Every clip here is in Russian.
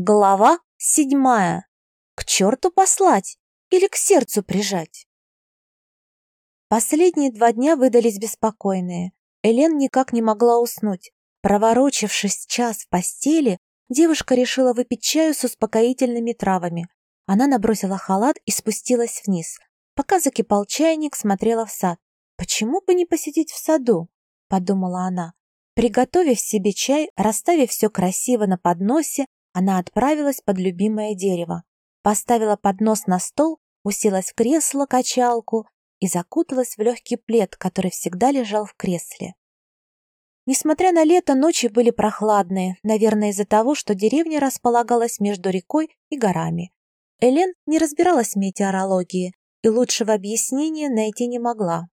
Глава седьмая. К черту послать или к сердцу прижать? Последние два дня выдались беспокойные. Элен никак не могла уснуть. Проворочившись час в постели, девушка решила выпить чаю с успокоительными травами. Она набросила халат и спустилась вниз. Пока закипал чайник, смотрела в сад. «Почему бы не посидеть в саду?» – подумала она. Приготовив себе чай, расставив все красиво на подносе, она отправилась под любимое дерево, поставила поднос на стол, уселась в кресло-качалку и закуталась в легкий плед, который всегда лежал в кресле. Несмотря на лето, ночи были прохладные, наверное, из-за того, что деревня располагалась между рекой и горами. Элен не разбиралась в метеорологии и лучшего объяснения найти не могла.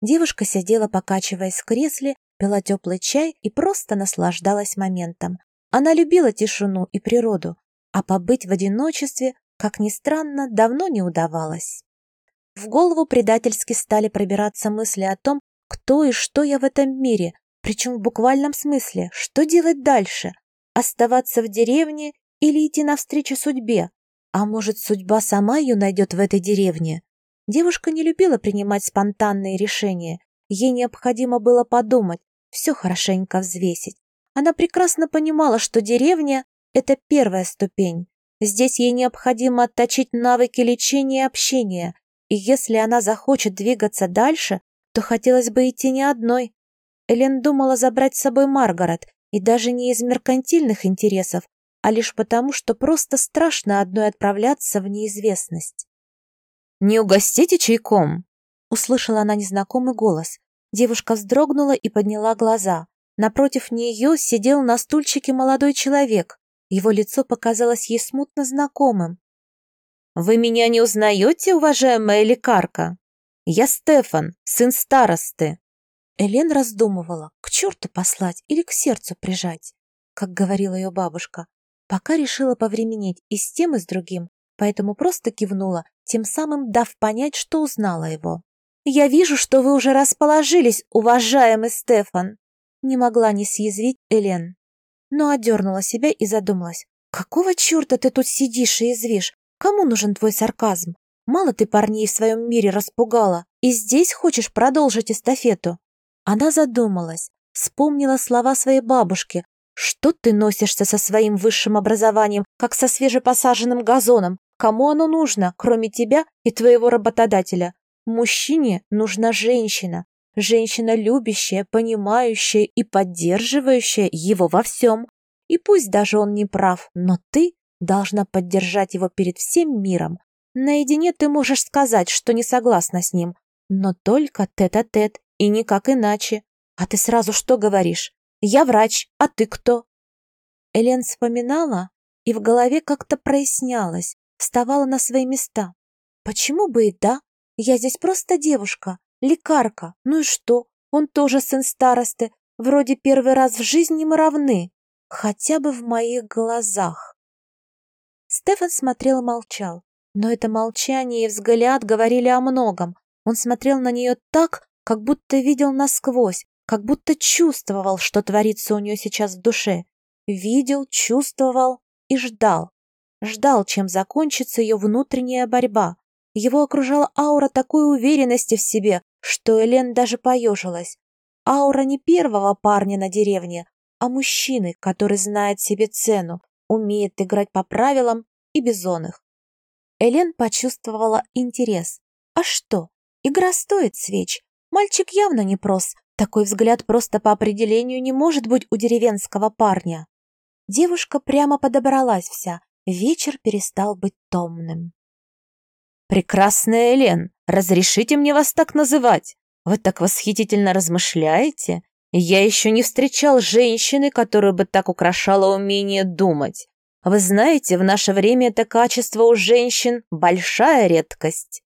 Девушка сидела, покачиваясь в кресле, пила теплый чай и просто наслаждалась моментом. Она любила тишину и природу, а побыть в одиночестве, как ни странно, давно не удавалось. В голову предательски стали пробираться мысли о том, кто и что я в этом мире, причем в буквальном смысле, что делать дальше, оставаться в деревне или идти навстречу судьбе, а может, судьба сама ее найдет в этой деревне. Девушка не любила принимать спонтанные решения, ей необходимо было подумать, все хорошенько взвесить. Она прекрасно понимала, что деревня – это первая ступень. Здесь ей необходимо отточить навыки лечения и общения, и если она захочет двигаться дальше, то хотелось бы идти не одной. Элен думала забрать с собой Маргарет, и даже не из меркантильных интересов, а лишь потому, что просто страшно одной отправляться в неизвестность. «Не угостите чайком?» — услышала она незнакомый голос. Девушка вздрогнула и подняла глаза. Напротив нее сидел на стульчике молодой человек. Его лицо показалось ей смутно знакомым. «Вы меня не узнаете, уважаемая лекарка? Я Стефан, сын старосты». Элен раздумывала, к черту послать или к сердцу прижать, как говорила ее бабушка. Пока решила повременить и с тем, и с другим, поэтому просто кивнула, тем самым дав понять, что узнала его. «Я вижу, что вы уже расположились, уважаемый Стефан», не могла не съязвить Элен. Но одернула себя и задумалась. «Какого черта ты тут сидишь и извишь? Кому нужен твой сарказм? Мало ты парней в своем мире распугала, и здесь хочешь продолжить эстафету?» Она задумалась, вспомнила слова своей бабушки. «Что ты носишься со своим высшим образованием, как со свежепосаженным газоном? Кому оно нужно, кроме тебя и твоего работодателя? Мужчине нужна женщина, Женщина любящая, понимающая и поддерживающая его во всем. И пусть даже он не прав, но ты должна поддержать его перед всем миром. Наедине ты можешь сказать, что не согласна с ним, но только тет-а-тет -тет, и никак иначе. А ты сразу что говоришь? Я врач, а ты кто? Элен вспоминала, и в голове как-то прояснялось, вставала на свои места. Почему бы и да? Я здесь просто девушка, Лекарка, ну и что? Он тоже сын старосты. Вроде первый раз в жизни мы равны. Хотя бы в моих глазах. Стефан смотрел и молчал. Но это молчание и взгляд говорили о многом. Он смотрел на нее так, как будто видел насквозь, как будто чувствовал, что творится у нее сейчас в душе. Видел, чувствовал и ждал. Ждал, чем закончится ее внутренняя борьба. Его окружала аура такой уверенности в себе, что Элен даже поежилась. Аура не первого парня на деревне, а мужчины, который знает себе цену, умеет играть по правилам и бизонных. Элен почувствовала интерес. А что? Игра стоит свеч. Мальчик явно не прос. Такой взгляд просто по определению не может быть у деревенского парня. Девушка прямо подобралась вся. Вечер перестал быть томным. «Прекрасная Элен, разрешите мне вас так называть? Вы так восхитительно размышляете? Я еще не встречал женщины, которая бы так украшала умение думать. Вы знаете, в наше время это качество у женщин – большая редкость».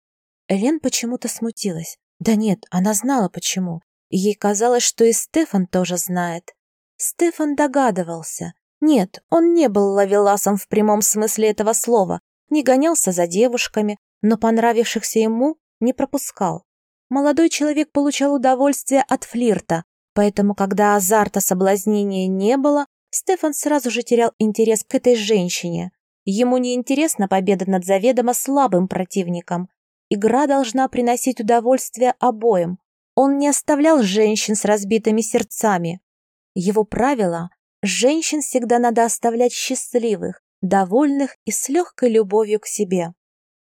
Элен почему-то смутилась. Да нет, она знала почему. ей казалось, что и Стефан тоже знает. Стефан догадывался. Нет, он не был лавеласом в прямом смысле этого слова, не гонялся за девушками, но понравившихся ему не пропускал. Молодой человек получал удовольствие от флирта, поэтому, когда азарта соблазнения не было, Стефан сразу же терял интерес к этой женщине. Ему не интересна победа над заведомо слабым противником. Игра должна приносить удовольствие обоим. Он не оставлял женщин с разбитыми сердцами. Его правило – женщин всегда надо оставлять счастливых, довольных и с легкой любовью к себе.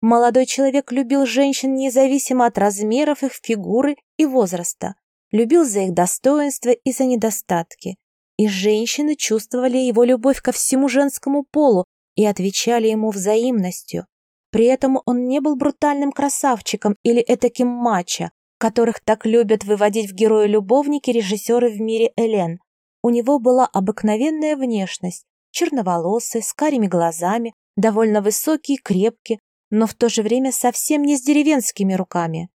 Молодой человек любил женщин независимо от размеров их фигуры и возраста, любил за их достоинства и за недостатки. И женщины чувствовали его любовь ко всему женскому полу и отвечали ему взаимностью. При этом он не был брутальным красавчиком или этаким мачо, которых так любят выводить в герои-любовники режиссеры в мире Элен. У него была обыкновенная внешность, черноволосый, с карими глазами, довольно высокий, крепкий, но в то же время совсем не с деревенскими руками.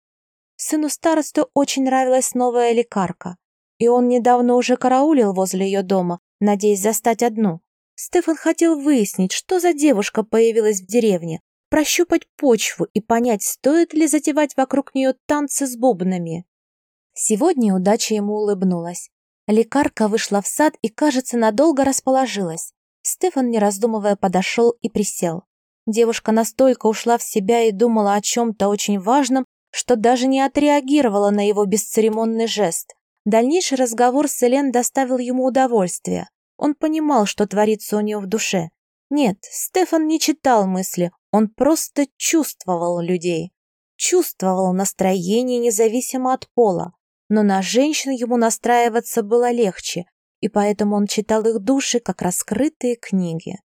Сыну старосту очень нравилась новая лекарка, и он недавно уже караулил возле ее дома, надеясь застать одну. Стефан хотел выяснить, что за девушка появилась в деревне, прощупать почву и понять, стоит ли затевать вокруг нее танцы с бубнами. Сегодня удача ему улыбнулась. Лекарка вышла в сад и, кажется, надолго расположилась. Стефан, не раздумывая, подошел и присел. Девушка настолько ушла в себя и думала о чем-то очень важном, что даже не отреагировала на его бесцеремонный жест. Дальнейший разговор с Элен доставил ему удовольствие. Он понимал, что творится у нее в душе. Нет, Стефан не читал мысли, он просто чувствовал людей. Чувствовал настроение независимо от пола. Но на женщин ему настраиваться было легче, и поэтому он читал их души, как раскрытые книги.